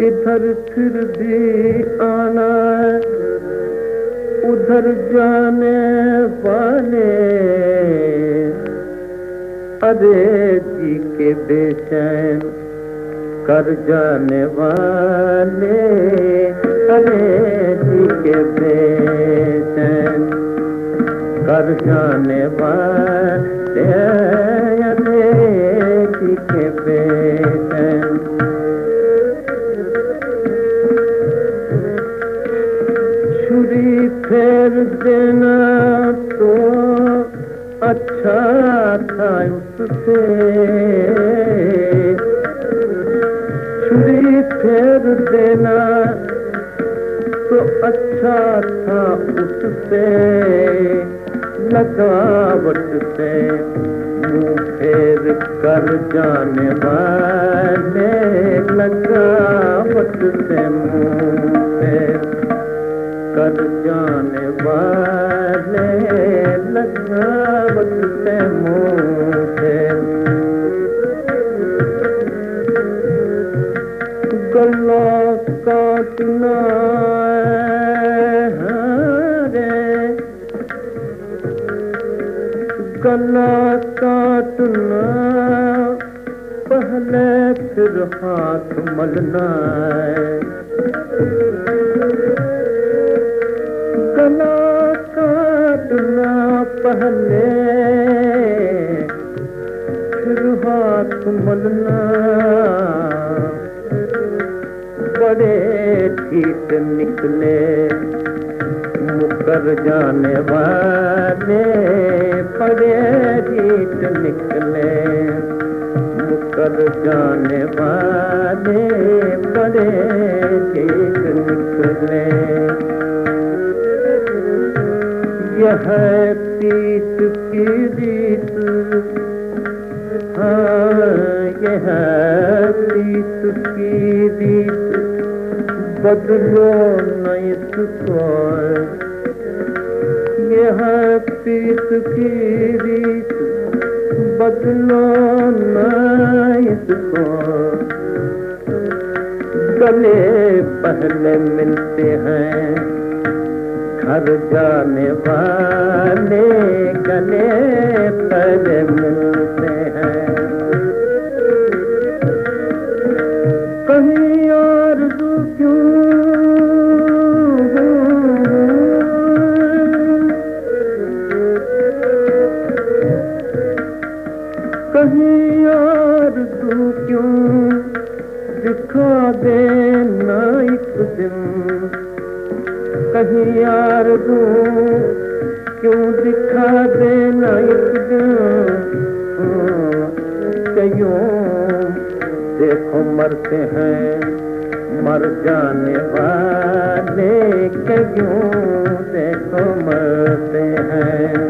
पर फिर भी आना उधर जाने वाले। अरे जी के बेचैन कर जाने वाले। अरे जी के बेचैन कर जाने वाले। देना तो अच्छा था उससे। छुरी फेर देना तो अच्छा था उससे। लगावट से मुँह फेर कर जाने वाले। लगावट से मुँह फेर कर जाने गला काटना पहले फिर हाथ मलना गला काटना पहले फिर हाथ मलना। बड़े ठीक निकले, मुकर जाने वाले बड़े गीत निकले, मुकर जाने वाले बड़े ठीक निकले। यह पीत की रीत हाँ यह पीत की रीत, बदलो न इसको। यह पीत की रीत, बदलो न इसको। गले पहले मिलते हैं, घर जाने वाले गले पहले मिलते हैं। कहीं और क्यों कहीं और तू क्यों दिखा देना एक दिन? कहीं यार तू क्यों दिखा देना एक दिन? कहीं देखो मरते हैं, मर जाने वाले क्यों देखो मरते हैं।